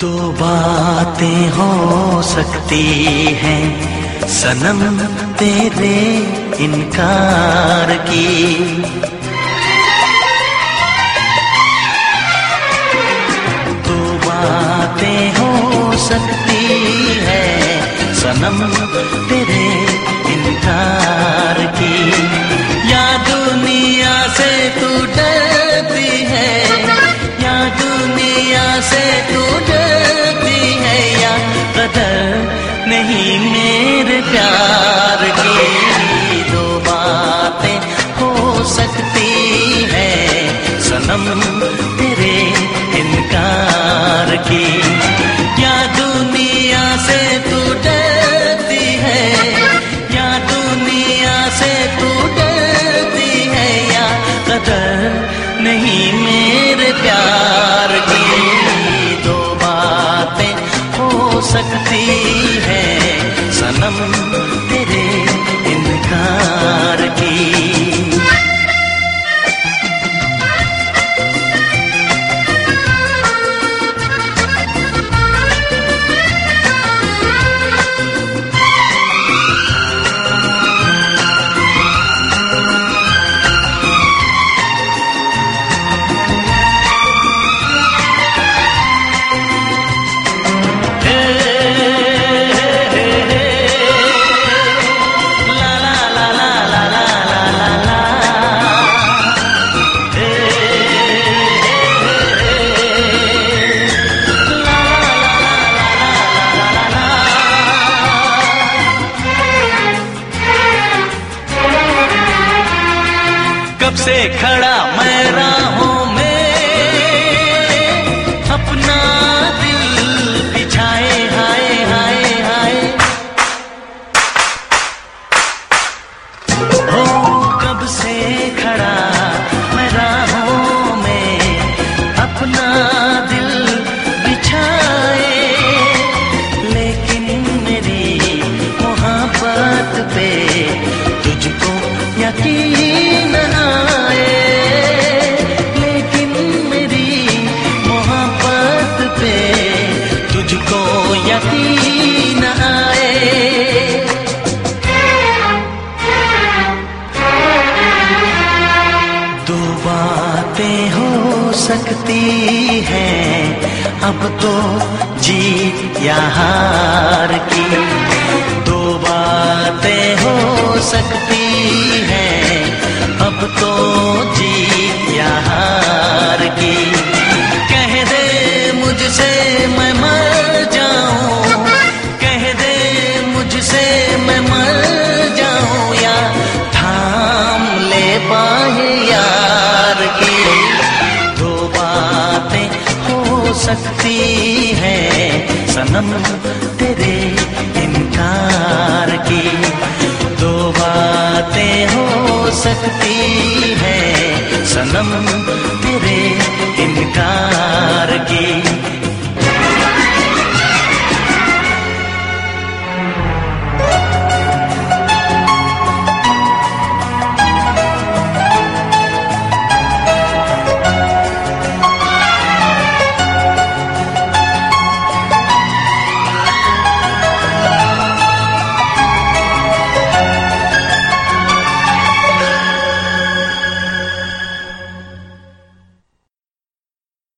तो बातें हो सकती हैं। सनम तेरे इनकार की। तो बातें मेरे प्यार कब से खड़ा मैं राहों में अपना दिल बिछाए, हाय हाय हाय। हो कब से खड़ा मैं अपना दिल बिछाए, लेकिन मेरी पे तुझको यकीन सकती है। अब तो जी या हार की दो बातें हो सकती हैं। अब तो सकती है। सनम तेरे इनकार की। दो बातें हो सकती है। सनम तेरे इनकार